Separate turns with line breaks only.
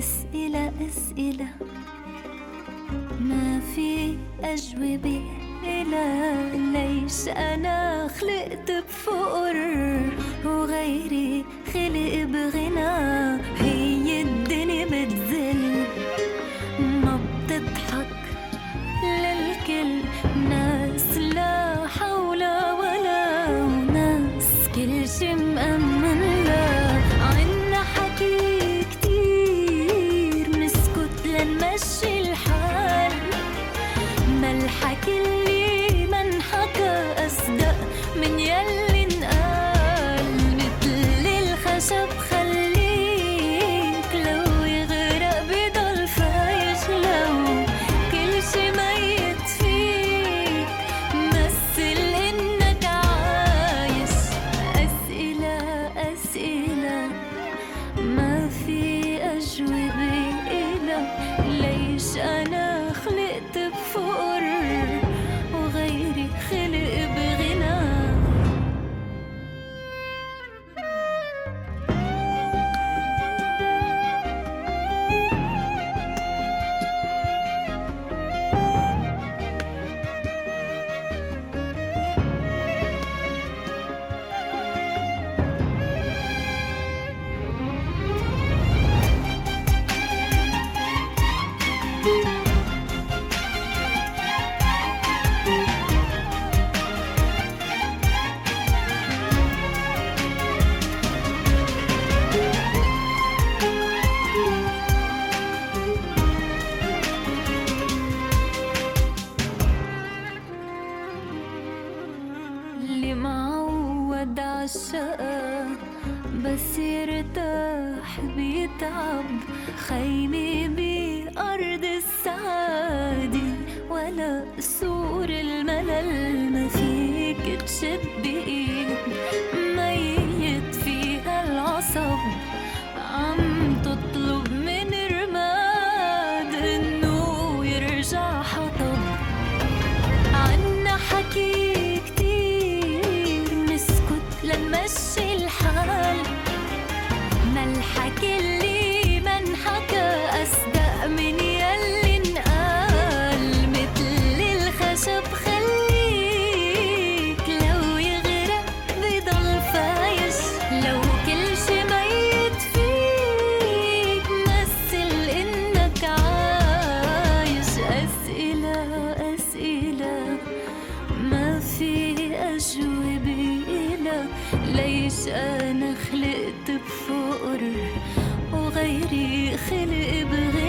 أسئلة أسئلة. ما في أجوبة إلا ليش أنا خلقت بفقر وغيري خلق بغنى. اللي معود عالشقة بس يرتاح بيتعب خيمي بأرض السعادة ولا قصور الملل ما فيك تشبي على أسئلة. ما في أجوبة إلى ليش أنا خلقت بفقر وغيري خلق بغير.